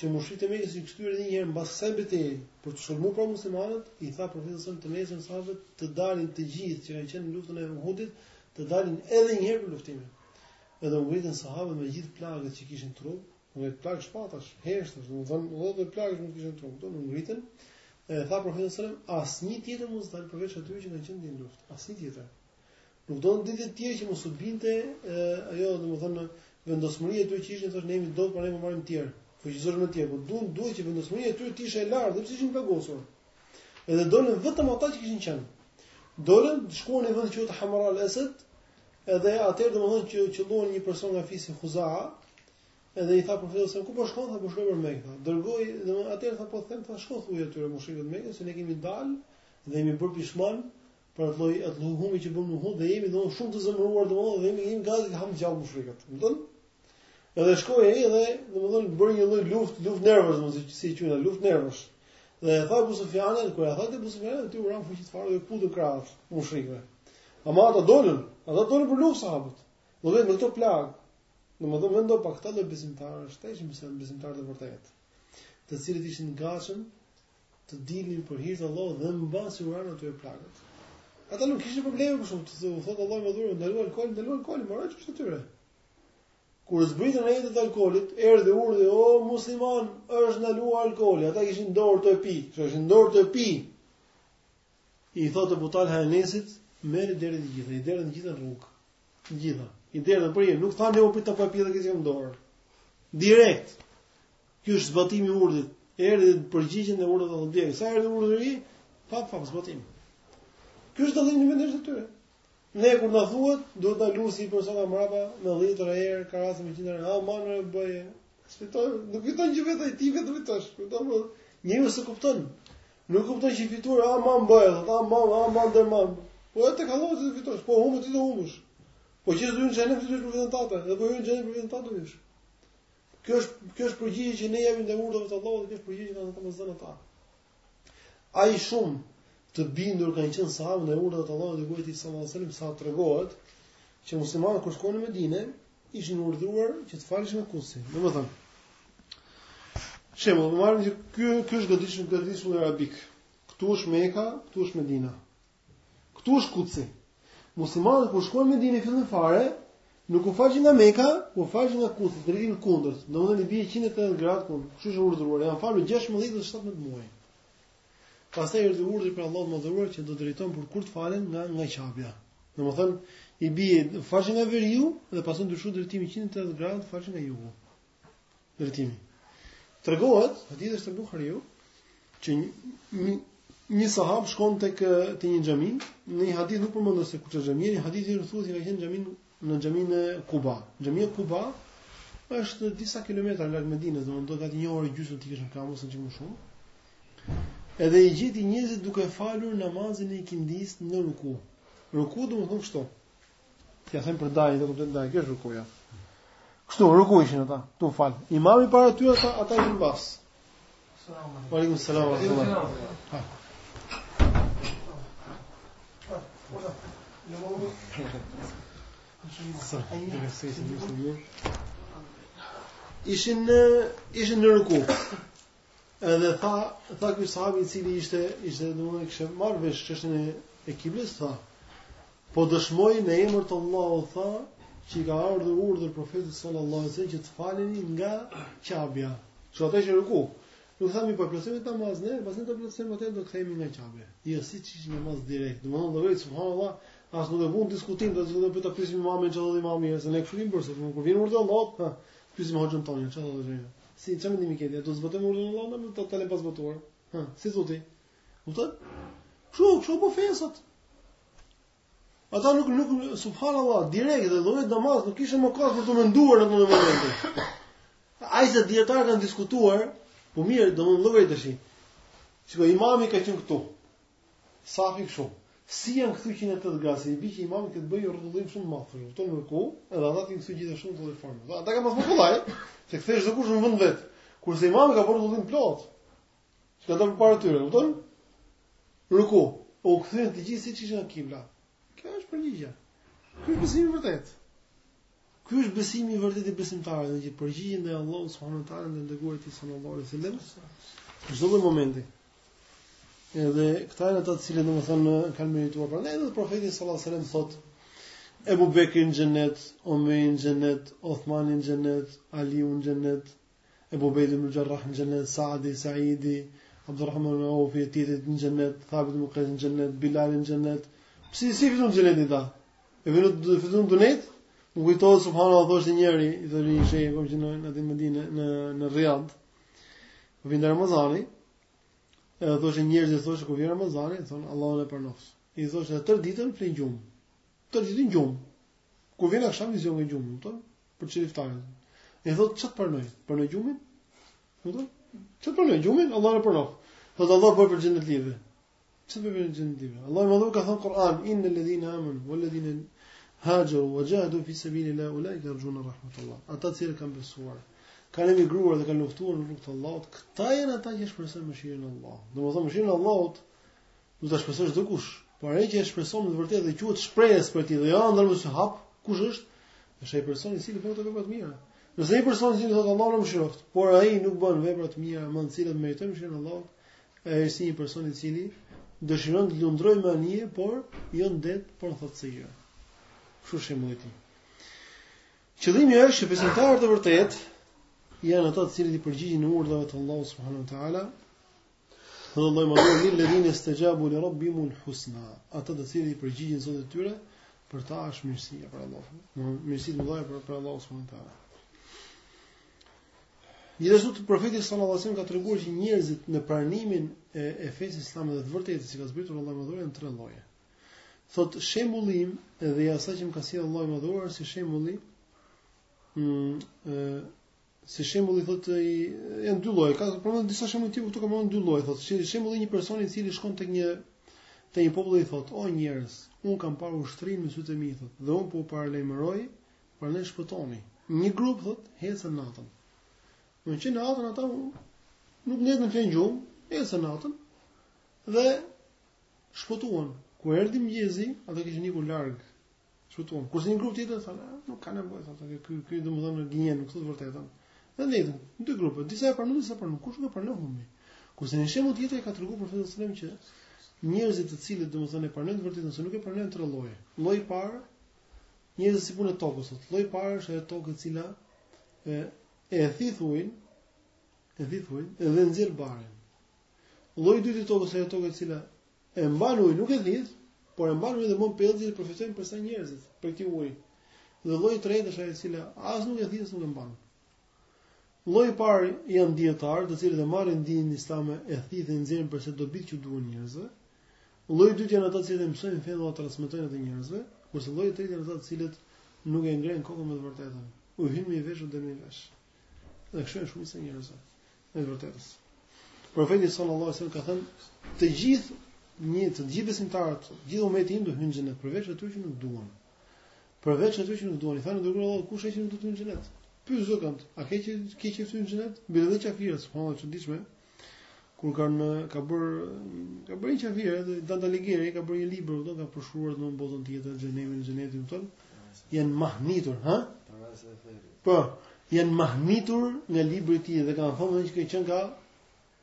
që mushrikët e Mekës u kthyen edhe një herë mbas kësaj betejë për të sulmuar pra muslimanët, i tha profeti sallallahu alajhi wasallam sahabëve të dalin të gjithë që kanë qenë në luftën e Uhudit, të dalin edhe një herë për luftimin. Edhe u ngritën sahabët me gjithë plagët që kishin trup, me plagë shpatash, heshtash, domethënë lloj plagësh që kishin trup, domethënë u ngritën. E tha profeti sallallahu alajhi wasallam, asnjë tjetër mos dalë përveç atyre që kanë qenë në luftë, asnjë tjetër. Nuk donte të dilnin të tjerë që mos u binte ajo, domethënë vendosmëria e tyre që ishin të thoshin ne jemi dobët, por ne po marrim të tjerë. Fuqizohesh me të tjerë, por duan duhet që vendosmëria e tyre të ishte e lartë, sepse ishin plagosur. Edhe dolën vetëm ata që kishin qenë. Dolën, shkuan në vend që quhet Hamra al-Asad, edhe atëherë domethënë qëlloi një person nga fisi Khuza'a, edhe i tha profeti se ku po shkon, tha po shkoj për Mekë. Dërgoi, domethënë atëherë tha po them, tha shko thuaj atyre mushrikëve të Mekës se ne kemi dalë dhe jemi bërë pishman, për atë lloj atë humbje që bëmë në Uhud dhe jemi domethënë shumë të zemëruar domethënë dhe jemi jemi gati t'i hamë gjallë mushrikët. Domethënë edhe shkoi ai dhe domethënë bëri një lloj luftë, luftë nervash domethënë si si quhet luftë nervash. Dhe i tha Abu Sufjanit, kur i tha këtë Abu Sufjanit atij i ranë fuqitë fare dhe iu këputën krahët mushrikëve. Ama ata dolën, ata dolën për luftë sahabët. Domethënë me këto plagë. Domethënë mendo pak këta besimtarë, këta ishin besimtarë të vërtetë, të cilët ishin të gatshëm të dilnin për hir të Allahut dhe mbasi u ranë atyre plagët. Ata nuk kishin probleme për shembull t'u thotë Allahu i madhëruar, ndalohet alkooli, ndalohet alkooli, mbaroi çështja e tyre. Kur zbritën ajetet e alkoolit, erdhi urdhri, o musliman, është ndaluar alkooli. Ata kishin në dorë të pinin, kishin në dorë të pinin. I thotë Abu Talha Enesit, merri derdhi të gjitha, i derdhën të gjitha në rrugë. Të gjitha. I derdhën në prijë, nuk thanë o prit ta pi dhe këtë që kam në dorë. Direkt. Ky është zbatimi i urdhrit. Erdhi dhe përgjigjen e urdhrave të djegës. Sa erdhi urdhri, pap pap zbatim. Ky është dallimi mes nesh e tyre. Ne kur na thuhet, duhet ta lusë një person nga mbrapa me dhjetëra herë, ka raste me qindra. Aman bëje. S'fitoj, nuk fiton gjë vetë, ti vetë fiton. Kupton? Po, njeriu s'e kupton. Nuk kupton që i lutur, aman bëje, aman, aman derman. Po atë ka lënë të fitosh, po humbe ti do humbësh. Po që do hysh në xhehenem ti për veten tate, edhe po hyn në xhehenem për veten tate do hysh. Kjo është kjo është përgjigje që ne japim ndaj urdhrave të Allahut, kjo është përgjigje që kanë dhënë ata. Aq shumë të bindur kanë qenë sahabët ndaj urdhrave të Allahut dhe profetit sallallahu alajhi wasallam sa tregohet që muslimanët kur shkonin në Medinë ishin urdhëruar që të faleshin nga Kudsi. Domethënë Shami, me marrë që kjo, kjo është gadishulli, gadishulli Arabik. Këtu është Meka, këtu është Medina. Këtu është Kudsi. Muslimanët kur shkuan në Medinë në fillim fare, nuk u falshin nga Meka, u falshin nga Kudsi, drejtim të kundërt. Domethënë i bie 180 gradë kundër. Kështu është urdhëruar, janë falur 16 dhe 17 muaj. Pastaj erdhi urdhri prej Allahut të madhëruar që të drejtohen kur të falen nga nga Qabja. Domethënë i bie falshin nga veriu dhe pastaj ndryshuan drejtimin 180 gradë falshin nga jugu. Drejtimi. Tregohet, hadithi është te Buhariu, që një, një sahab shkon tek te një xhami, në një hadith nuk përmendet se kush është xhamia, në hadith tjetër thotë ka qenë xhamin në xhamin e Kuba. Xhamia Kuba është disa kilometra larg Medinës, domethënë do gati një orë e gjysmë të shkosh në këmbë ose më shumë. Edhe i gjeti njerëzit duke falur namazin e ikindisë në ruku. Ruku do të thotë kështu. Ja them për dajën, që të kuptojë daja, kjo është rukuja. Kështu, në ruku ishin ata, tu fal. Imami para tyre ata ata ishin mbas. Selam. Aleikum selam. Ishin në ishin në ruku. Edhe tha, tha ky sahabi i cili ishte ishte domethënë kishte marrë vesh çështjen e e kiblës tha. Po dëshmoj në emër të Allahut tha, që i ka ardhur urdhër profetit sallallahu alajhi wasallam që të faleni nga Qabja. Edhe ata ishin në ruku. Nuk thanë po plotësojmë këtë namaz ne, pasi ta plotësojmë atë do të kthehemi nga Qabja. Jo siç ishin në namaz direkt. Domethënë do thuash subhanallah, as nuk e vunë në diskutim, do të thonë ta pyesim imamin çfarë do imami, se ne kështu e bëjmë, kur vjen urdhri i Allahut, pyesim hoxhën tonë çfarë do të bëjë. Si çfarë mendimi ke ti? Do të zbatojmë urdhrin e Allahut apo do ta lëmë pa zbatuar? Hë, si thua ti? Kupton? Kështu, kështu pyesim. Ata nuk nuk subhanallah direkt edhe llojet namaz nuk kishin më kohë për të menduar në atë moment. Nejse dijetarët kanë diskutuar, po mirë, do me llogarit tash. Shiko, imami ka qenë këtu. Sa pikë shumë. Si janë këtu 180 gradë, se i bie imamit të bëjë rrotullim shumë të madh, thonë, kupton në ku, edhe ata të imamit gjithashtu të njëjtën formë. Ata e kanë pas kollaj, se kthehet çdokush në vend vet. Kurse imami ka bërë rrotullim plot. Shkon te para tyre, kupton? Ruku, u kthyen të gjithë siç ishin në kibla. Kjo është përgjigjja. Ky është besimi i vërtetë. Ky është besimi i vërtetë i besimtarit, do të thotë përgjigjja ndaj Allahut subhanuhu teala dhe dërguarit të tij sallallahu alaihi wasallam. Çdo lloj momenti. Edhe këta janë ata të cilët domethënë kanë merituar. Prandaj edhe profeti sallallahu alaihi wasallam thotë Ebu Bekri në xhenet, Omeri në xhenet, Othmani në xhenet, Aliu në xhenet, Ebu Ubejd ibn Jarrah në xhenet, Saadi, Saidi, Abdurrahman ibn Auf e të tjerët në xhenet, Thabit ibn Qais në xhenet, Bilal në xhenet. Pse se e fitun xhenetin këta? Me vepra e fitun xhenet? Më kujtohet subhanallahu thoshte njëri, i thonë një shejh kur qe në atë Medinë në në Riyadh. Kur vjen Ramazani, edhe thoshte njerëz që thoshte kur vjen Ramazani, thon Allahu e pranoftë. I thoshte tër ditën flin gjum. Tër ditën gjum. Kur vjen akshami zgjon gjum, kupton? Për të çelë iftarin? E thotë ça t'pranoj, pranoj gjumin? Kupton? Ça t'pranoj gjumin, Allahu e pranoftë. Thot Allahu ta bëj për xhenet live. Ça t'bëj për xhenet live. Allahu i madhëruar ka thënë në Kur'an, innal ladhina amanu wal ladhina hajaru wa jahadu fi sabilillah ulaika yarjuna rahmatullah. Ata që kanë besuar, kanë emigruar dhe kanë luftuar në rrugë të Allahut, këta janë ata që shpresojnë mëshirën e Allahut. Domethënë mëshirën e Allahut do ta shpresojë çdokush, por ai që e shpreson në të vërtetë dhe quhet shpresë për të dhe jo ëndërr me sy hap, kush është? Është ai person i cili bën vepra të mira. Nëse ai person i cili thotë Allahu më mëshiroft, por ai nuk bën vepra të mira, me të cilat meriton mëshirën e Allahut, ai është si një person i cili dëshiron të lundrojë me anije, por jo në det, por në thatësi. Kështu është shembulli i tij. Qëllimi është që besimtarët e vërtetë janë ata të cilët i përgjigjen urdhrave të Allahut subhanuhu teala Dhe Allahu i madhëruar, lil ledhine stexhabu li rabbihimul husna, ata të cilët i përgjigjen zotit tyre, për ta është mirësia prej Allahut, mirësitë e mëdhaja prej, prej Allahut subhanehu teala. Gjithashtu dhe profeti sallallahu alajhi wasallam ka treguar që njerëzit në pranimin e, e fesë islame dhe të vërtetës që ka zbritur Allahu i madhëruar janë tre lloje. Thot shembulli im dhe i asaj që më ka sjellë Allahu i madhëruar si shembulli mm, Si shembulli thotë i, janë dy lloje, ka përmend disa shembuj, po këtu kemi dy lloje, thotë si shembulli i një personi i cili shkon tek një tek një popull i thotë, o njerëz, un kam parë ushtrinë me sytë e mi thotë, dhe un po u paralajmëroj, prandaj shpëtoni. Një grup thotë, ecën natën. Domethënë natën ata nuk ndenjën të flenë gjumë, ecën natën dhe shpëtuan. Kur erdhi mëngjesi, ata kishin ikur larg Shpëton, kurse një grup tjetër thonë, ah, nuk ka nevojë thotë, ky ky ky domethënë gënjen, nuk thotë vërtetën. Dhe ndahen në dy grupe, disa e pranojnë, disa pranojnë, kush nuk e pranon humbi. Kurse një shembull tjetër e ka treguar profeti sallallahu alajhi wasallam që njerëzit të cilët domethënë e pranojnë vërtetën ose nuk e pranojnë tre lloje. Lloji i parë, njerëzit si punë tokës, thotë, lloji i parë është ajo tokë e cila e e thith ujin, e thith ujin dhe nxjerr barin. Lloji i dytë i tokës është ajo tokë e cila E mban ujin, nuk e thith, por e mban ujin dhe mund prej saj të përfitojnë prej saj njerëzit, prej këtij uji. Dhe lloji i tretë është ajo e cila as nuk e thith, as nuk e mban. Lloji i parë janë dijetarët, të cilët e marrin dijen islame, e thithin nxjerrin prej saj dobitë që u duhen njerëzve. Lloji i dytë janë ata që e mësojnë fenë dhe transmetojnë atë njerëzve, kurse lloji i tretë janë ata të cilët nuk e ngrenë kokën me të vërtetën. U hyjnë me veshët dhe me veshë. Dhe kështu është shumica e njerëzve. Në vërtetë. Profeti sallallahu alajhi wasallam ka thënë, të gjithë një të gjithë besimtarët, gjithë ummeti im do hyjnë në xhenet, përveç atyre që nuk duan. Përveç atyre që nuk duan, i thanë i dërguari i Allahut, kush është që nuk do të hyjë në xhenet? Pyet zotën, a ke që ke që hyjë në xhenet? Bile edhe qafirët, subhanallah e çuditshme. kur kanë ka bër ka bërë një qafir edhe Dante Alighieri ka bërë një libër ku ka përshkruar në botën tjetër xhenemin xhenetin këtu janë mahnitur ha po janë mahnitur nga libri i tij dhe kanë thënë që kanë qenë ka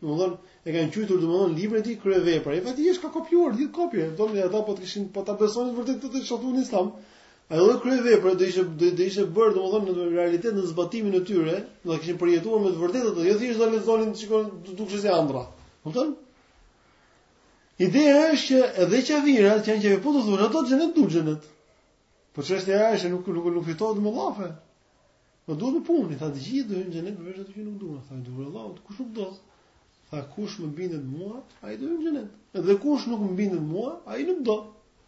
domthon e kanë quajtur domthon librin e tij kryevepër e faktikisht ka kopjuar gjithë kopje domthon ata po të kishin po ta besonin vërtet të të futeshin në islam Ajo lloj kryevepre do ishte do të ishte bërë domethënë në realitet në zbatimin e tyre, do ta kishin përjetuar me të vërtetë ato, jo thjesht do lexonin shikon dukshë si ëndra. Kupton? Ideja është që edhe qafirat që janë që po, të thonë ata që ne dum xhenet. Po çështja është nuk nuk nuk fitohet me llafe. Po duhet të punë, tha të gjithë do hyjnë në xhenet përveç atyre që nuk duan, tha i dërguari i Allahut, kush nuk do. Tha kush më bindet mua, ai do hyjë në xhenet. Edhe kush nuk më bindet mua, ai nuk do.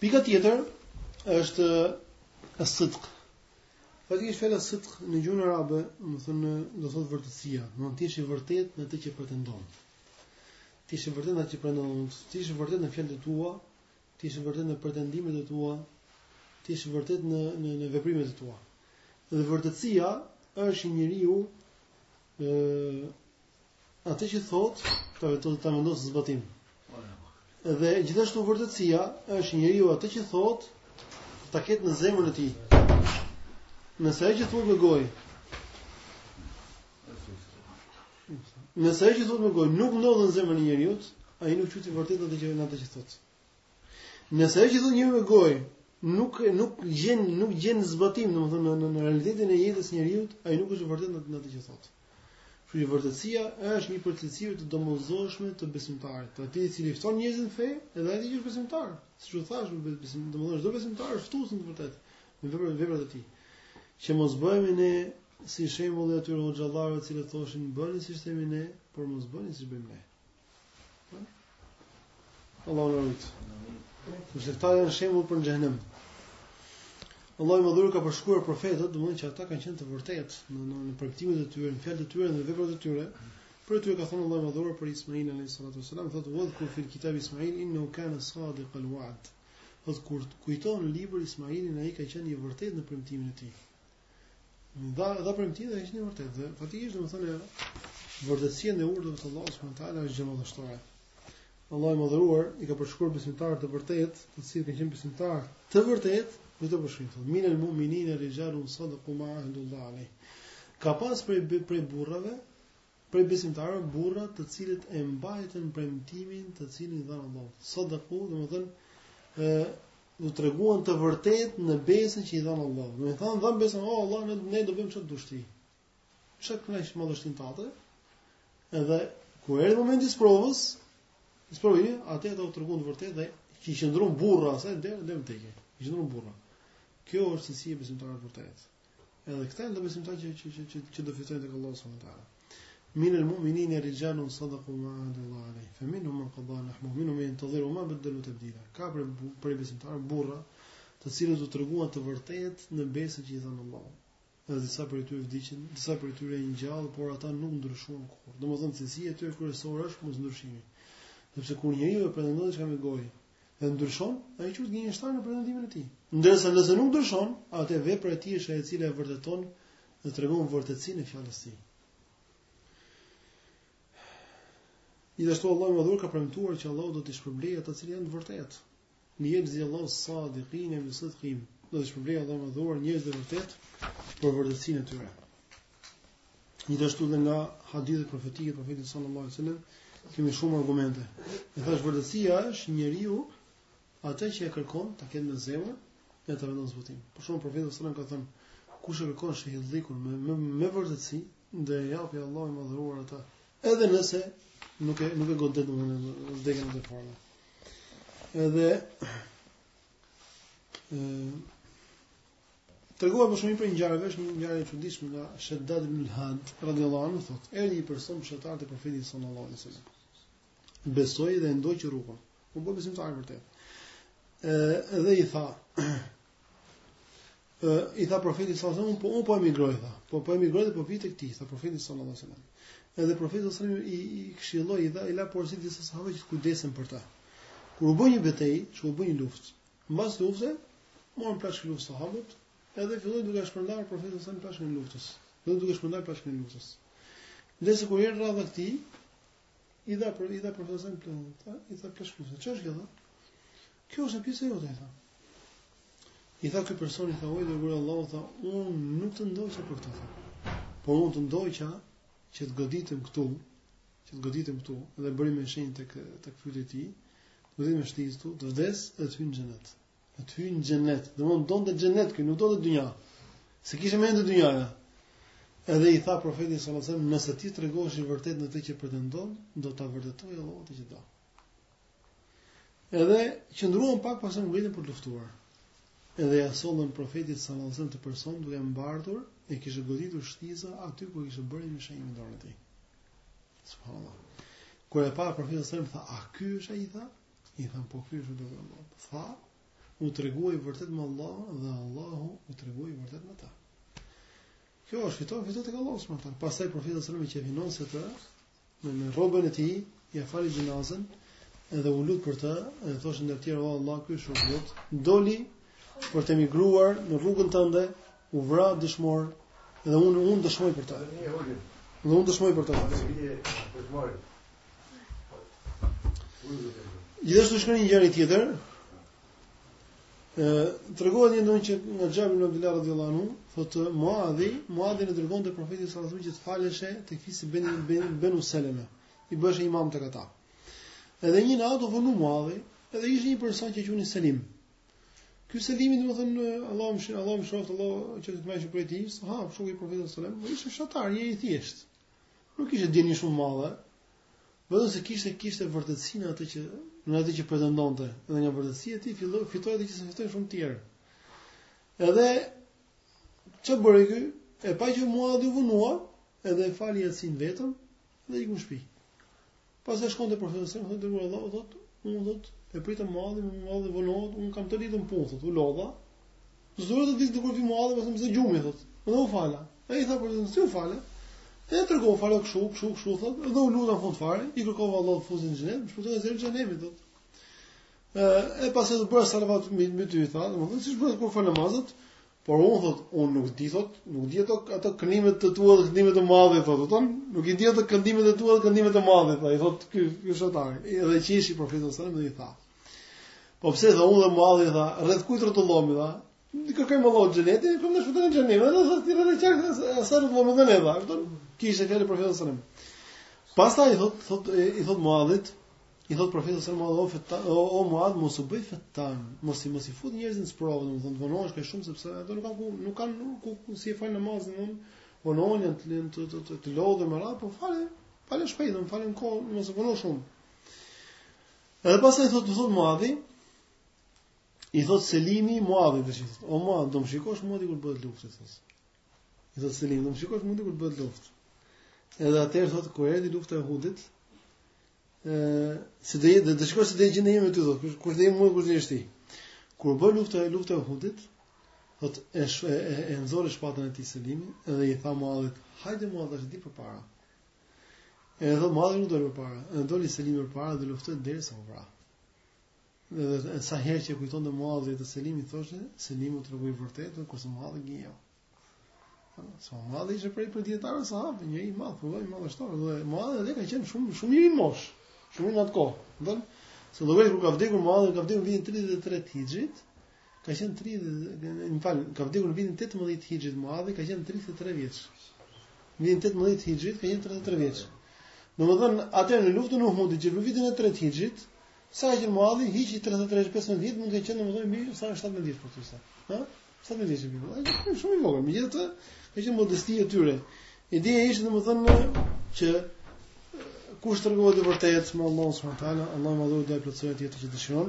Pika tjetër është as-sidq. Faktikisht fjala sidq në gjuhën arabe, do thonë do thotë vërtetësia, do thonë ti je i vërtetë në atë që pretendon. Ti je i vërtetë në atë që pretendon, ti je i vërtetë në fjalët e tua, ti je i vërtetë në pretendimet e tua, ti je i vërtetë në në në veprimet e tua. Dhe vërtetësia është që njeriu ë Atë që thot, pra duhet ta vendosë në zbatim. Dhe gjithashtu vërtetësia është njeriu atë që thot, ta ketë në zemrën e tij. Nëse ajo që thot me gojë, nëse ajo që thot me gojë nuk ndodhet në zemrën e njeriu, ai nuk quhet i vërtetë në atë që atë që thot. Nëse ajo që thot njeriu me gojë nuk nuk gjen nuk gjen zbatim domethënë në, në, në realitetin e jetës së njeriut, ai nuk është i vërtetë në atë që thotë. Kështu që vërtetësia është një prej cilësive të domosdoshme të besimtarit. Pra ti i cili fton njerëzin në fe, edhe ai që është besimtar, siç u thash, domosdoshmë çdo besimtar është ftues në të vërtetën me veprat veprat e tij. Që mos bëhemi ne si shembulli i atyre hoxhallarëve të cilët thoshin bëni siç themi ne, por mos bëni siç bëjmë ne. Allahu na ruajt. Se këta janë shembull për xhenem. Allahu i madhëruar ka përshkruar profetët, domethënë që ata kanë qenë të vërtetë në në, në praktikimin e tyre, në fjalët e tyre dhe në veprat e tyre. Për atë ka thënë Allahu i madhëruar për Ismail alayhis salatu wasalam, thotë wadhkur fil kitab Ismail innahu kana sadiq al wa'd. Wadhkur kujto në libër Ismailin ai ka qenë i vërtetë në premtimin e tij. E dha premtimin dhe ishte i vërtetë. Dhe faktikisht domethënë vërtetësia e robërve të Allahut subhanahu teala është gjë madhështore. Allahu i madhëruar i ka përshkruar besimtarët të vërtet, të cilët kanë qenë besimtarë të vërtet, me të përshkruar. Min al mu'minin rijalun sadaqu ma ahadullah alayh. Ka pas prej prej burrave Prej besimtarëve burra të cilët e mbajtën premtimin të cilin i dhanë Allahut. Sadaku, domethënë ë u treguan të vërtet në besën që i dhanë Allahut. Domethënë dhanë besën, "Oh Allah, ne, ne do bëjmë çfarë dush ti." Çka kënaq madhështinë tate. Edhe kur erdhi momenti i provës, i provoi, ata u treguan të vërtet dhe që i qëndruan burra asaj derisa vdiqën. I qëndruan burra. Kjo është cilësia e besimtarit të vërtetë. Edhe këta janë besimtarë që që që që, që do fitojnë tek Allahu subhanahu wa taala. Min al mu'minina rijalun sadaqu ma ahadu Allah alayh. Fa minhum man qada nahbahu wa minhum man yantazir wa ma badalu tabdila. Ka prej besimtarëve burra, të cilët u treguan të vërtet në besën që i dhanë Allahut. Dhe disa prej tyre vdiqën, disa prej tyre janë gjallë, por ata nuk ndryshuan kurrë. Domethënë cilësia e tyre kryesore është mosndryshimi. Sepse kur njeriu e pretendon diçka me gojë, dhe ndryshon, ai quhet gënjeshtar në pretendimin e tij. Ndërsa nëse nuk ndryshon, atëherë vepra e tij është ajo e cila e vërteton dhe tregon vërtetësinë e fjalës së tij. Gjithashtu Allahu i madhëruar ka premtuar që Allahu do t'i shpërblejë ata që janë të vërtetë. Li yajziya Allahu sadiqina bi sidqihim, do t'i shpërblejë Allahu i madhëruar njerëzit e vërtetë për vërtetësinë e tyre. Gjithashtu dhe nga hadithet profetike të profetit sallallahu alajhi wasallam kemi shumë argumente. E thash vërtetësia është njeriu atë që e kërkon ta ketë në zemër dhe ta vendos në zbatim. Për këtë shkak profeti sallallahu alajhi wasallam ka thënë kush e kërkon shehidllëkun me me, me vërtetësi do ia japi Allahu i madhëruar atë. Edhe nëse nuk e nuk e godet një vdekje e tillë. Edhe ë Tregohet gjithashtu një ngjarje, është një ngjarje e çuditshme nga Shaddad ibn al-Had, radhiyallahu anhu, thotë, erdhi një person fshatar te profeti sallallahu alaihi wasallam. Besoi dhe ndoqi rrugën. U bë besimtar vërtet. Ë dhe i tha, ë i tha profetit sallallahu alaihi wasallam, po unë po emigroj tha. Po po emigroj dhe po vi tek ti, tha profetit sallallahu alaihi wasallam. Edhe profeti sallallahu alaihi wasallam i, i këshilloi i dha i la porosi disa sahabëve që të kujdesen për të. Kur u bë një betejë, që u bë një luftë, Mbas lufte, morën plaçkë e luftës sahabët, edhe filloi duke e shpërndarë profeti sallam plaçkën e luftës. Dhe duke e shpërndarë plaçkën e luftës. Dhe kur i erdhi radha dhe këtij, i dha për i dha profeti sallam, i dha plaçkë lufte. Çfarë është kjo? Kjo është pjesa jote, tha. I tha ky person i tha o i dërguari i Allahut, tha, un nuk të ndoqa për këtë. Por un të ndoqa që të goditem këtu që të goditem këtu dhe bëri me shenjë tek tek fyti i tij, domethënë shtizë këtu, të vdes e të hyj në xhenet. E të hyj në xhenet, domethënë donte xhenetin ky, nuk donte dynja. S'e kishte mendjen te dynjaja. Edhe i tha profeti sallallahu alajhi wasallam, nëse ti tregohesh i vërtetë në këtë që pretendon, do ta vërtetojë Allahu atë që do. Edhe qëndruan pak pastaj u ngritën për të luftuar. Edhe ja sollën profetit sallallahu alajhi wasallam këtë person duke e mbartur e kishte goditur shtiza aty ku kishte bërë me shenjë me dorën e tij. Subhanallahu. Kur e pa profeti sallallahu alajhi wasallam tha, "A ky është ai?" tha. I thanë, "Po ky është, o i dërguari i Allahut." Tha, "U tregua i vërtetë me Allahun dhe Allahu u tregua i vërtetë me të." Kjo është fitore, fitore të kallosh më tani. Pastaj profeti sallallahu alajhi wasallam e qefinosi atë Në në robën e tij, ja fali xhenazen, edhe u lut për të, edhe thoshte ndër të tjera, o Allah, ky është robi yt, doli për të emigruar në rrugën tënde, u vra dëshmor, edhe unë unë dëshmoj për të. Dhe unë dëshmoj për të. Gjithashtu shkruan një gjë tjetër, Ë tregohet një ngjarje nga Xhabir ibn Abdullah radhiyallahu anhu, thotë Muadhi, Muadhin e dërgonte profeti sallallahu alaihi wasallam që të faleshe tek fisi Ben Ben Benu Seleme, i bëhesh imam tek ata. Edhe një natë u vonu Muadhi, edhe ishte një person që quhej Selim. Ky Selimi domethënë Allahu mëshir, Allahu mëshiroft, Allahu qoftë i kënaqur prej tij, ha, shoku i profetit sallallahu alaihi wasallam, ishte fshatar, njeri i thjeshtë. Nuk kishte dije shumë të madhe, Vetëm se kishte kishte vërtetësinë atë që në atë që pretendonte, dhe nga vërtetësia e tij filloi fitoi atë që s'e fituan shumë të tjerë. Edhe ç'bëri ky? E pa që Muadhi u vonua, edhe e fali jacinë vetëm dhe iku në shpi. Pastaj shkon te profeti, thotë o i dërguari i Allahut, thotë, unë thotë e prita Muadhin, Muadhi vonohet, unë kam gjithë ditën punë, thotë, u lodha. Zura do të ishte dukur ti Muadhi, pastaj më zë gjumi thot. Dhe u fala. Ai i tha për të u fala. Dhe e tregoi u fala kështu, kështu, kështu thot, dhe u luta në fund fare, i kërkova Allahut të më fusi në xhenet, shpëto nga zjarri xhehenemit thot. Ë e pastaj dhe bëra salavat me me ty tha, domethënë siç bëhet kur fal namazet, por unë thot, unë nuk di thot, nuk di ato ato këndimet të tua dhe këndimet e Muadhit thot, thon, nuk i di ato këndimet e tua dhe këndimet e Muadhit thot, i thot ky ky fshatar. Edhe qeshi profeti sallallahu alajhi wasallam dhe i tha, Po pse tha unë dhe Muadhi tha, rreth kujt rrotullohemi tha? Ne kërkojmë Allahut xhenetin, ne kërkojmë shpëtimin e xhehenemit. Edhe tha ti rreth çak tha, sa rrotullohemi dhe ne tha. Kto kishte fjalë profeti sallallahu alajhi wasallam. Pastaj i thot thot i thot Muadhit, i thot profeti sallallahu alajhi wasallam, o, o Muadh mos u bëj fetan, mos i mos i fut njerëzit në sprovë, domethënë vonohesh kaq shumë sepse ato nuk kanë ku nuk kanë ku si e fal namazin, domethënë vonohen janë të lënë të të të, të lodhur me radhë, po fale, fale shpejt, fale në kohë, mos e vonosh shumë. Edhe pastaj thot, thot Muadhi, i thot Selimi Muadhit tash, o Muadhi, do më shikosh mu ti kur bëhet luftë, i thot. I thot Selimi, do më shikosh mu ti kur bëhet luftë. Edhe atëherë thot, kur erdhi lufta e Uhudit, e, se dhe, dhe, do shikosh se dhe i gjendë jemi të thot, ku do jem unë dhe ku do jesh ti. Kur bëhet lufta e lufta e Uhudit, thot, e, e, e, e nxori shpatën e tij Selimi, edhe i tha Muadhit, hajde Muadh, tash dil përpara. Edhe Muadhi nuk doli përpara, edhe doli Selimi përpara dhe luftoi derisa u vra. Edhe sa herë që kujtonte Muadhi Selimin thoshte, Selimi u tregua i vërtetë kurse Muadhi gënjeu. Sa so, Muadhi ishte prej prej dijetarëve sahabë, njeri i madh, po madhështor, dhe Muadhi edhe ka qenë shumë shumë i ri në moshë, shumë në atë kohë. Domethënë, se do vëj kur ka vdekur Muadhi, ka vdekur në vitin 33 të Hixhrit, Ka qenë 30, më fal, ka vdekur në vitin 18 Hixhri Muadhi, ka qenë 33 vjeç. Në vitin 18 Hixhri ka qenë 33 vjeç. Domethënë, atë në luftën e Uhudit, që në vitin e 3 Hixhri, sa ka qenë Muadhi, hiqi 33 15 vjet, mund të qenë domethënë mbi sa 17 vjeç për tysa. Ha? 17 vjeç mbi. Ai ka shumë i vogël, megjithatë, ka qenë modestia e tyre. Ideja ishte domethënë që kush tregohet i vërtetë me Allahun subhanehu ue teala, Allahu i madhëruar ia plotëson atë që dëshiron.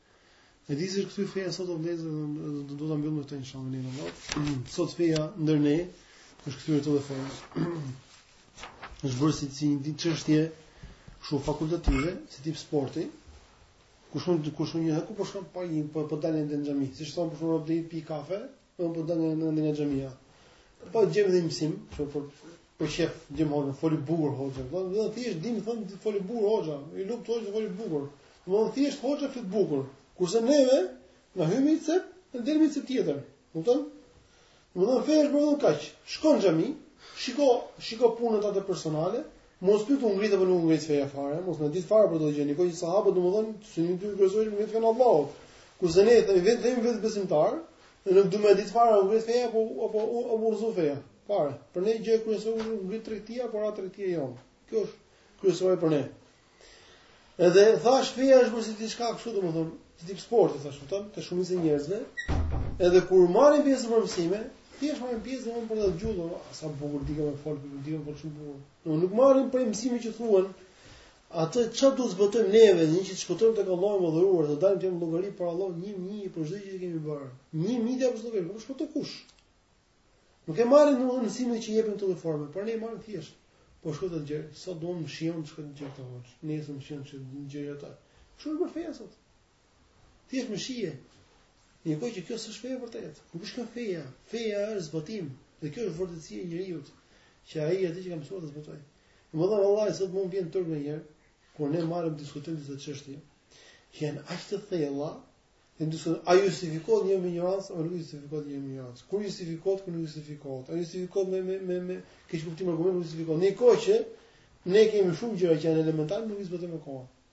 E di se këtu feja sot o vëllezër do do ta mbyll me këtë inshallah teala. Sot feja ndër ne është kthyer te feja. Është bërë si si një çështje kështu fakultative, si tip sporti. Kush mund të kush mund një hë ku po shkon pa një po po dal në xhami. Siç thon po shkoj të pi kafe, Unë po dal në ndonjë xhami. Po dëgjojmë dhe mësim, kështu për për qejf dëgjojmë hoxhën, foli bukur hoxha. Do të thotë thjesht dalim thon foli bukur hoxha, i lumt hoxhës foli bukur. Do të thotë thjesht hoxha flet bukur. Kurse neve na hyn në një cep, na del në një cep tjetër. Kupton? Do të thotë feja është bërë kaq. Shkon xhami, shiko, shiko punët ato personale, Mos pyet u ngrit apo nuk ngrit feja fare, mos na intereson fare për këtë gjë, në kohë që sahabët domethënë se gjë kryesore me fenë Allahut. Kurse ne themi vetë themi vetë besimtar, ne nuk duam me dit fare apo ngrit feja apo apo apo u rrëzu feja. Fare. Për ne gjë kryesore u ngrit tregtia, apo ra tregtia jonë. Kjo është kryesore për ne. Edhe thashë feja është bërë si diçka kështu domethënë, si tip sporti thashë, kupton? Të shumicës e njerëzve. Edhe kur marrin pjesë në mësime, thjesht marrin pjesë vetëm për të dëgjuar, ah, sa bukur di ky me fol, bukur di ky po shumë bukur. Do nuk marrin për mësimin që thuan. Atë çfarë do të zbatojmë neve, një që do shkojmë tek Allahu i madhëruar, të dalim në llogari para Allahut të madhëruar për çdo gjë që kemi bërë. 1000 apo çdo gjë, nuk shkon askush. Nuk e marrin ne mësimin që jepet në këtë formë, por ne e marrim thjesht. Po shkoj të dëgjoj, sa do që më shijon të shkoj të dëgjoj këto. Nesër më shijon që të dëgjoj ata. Çu më fesat. Thjesht me shije. Në kohë që kjo s'është feja vërtet. Nuk është kjo feja. Feja është zbatim. Dhe kjo është vërtetësia e njeriut që ai atë që ka mësuar të zbatojë. Madje vallahi sot mua më vjen turp nganjëherë kur ne marrim diskutojmë disa çështje që janë aq të thella Ne si sot a justifikohet njeriu me injorancë, apo nuk justifikohet njeriu me injorancë. Kur justifikohet, kur nuk justifikohet. A justifikohet me me me me keqkuptim argumenti, nuk justifikohet. Në kohë që ne kemi shumë gjëra që janë elementare, nuk i zbatojmë akoma.